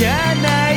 Yeah.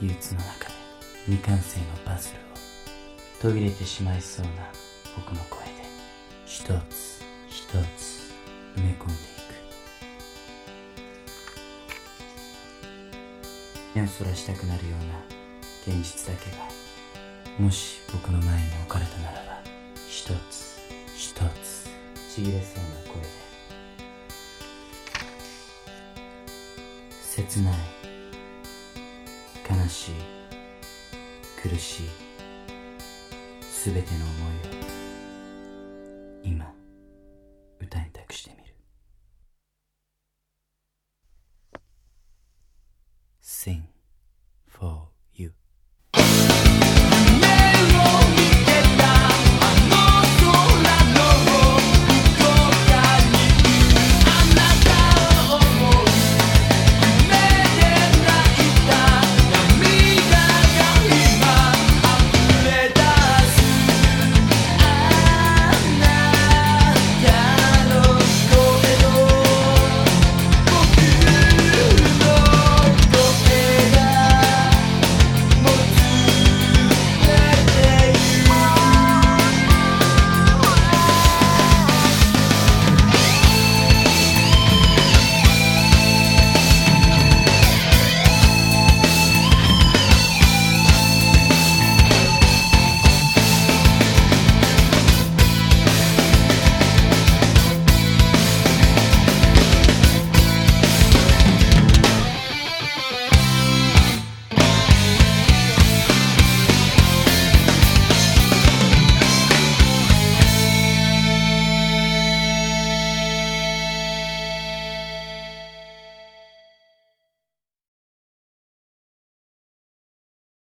憂鬱の中で未完成のパズルを途切れてしまいそうな僕の声で一つ一つ埋め込んでいく。目をそらしたくなるような現実だけがもし僕の前に置かれたならば一つ一つ。ちぎれそうな声で。切ない。悲しい苦しいすべての思いを。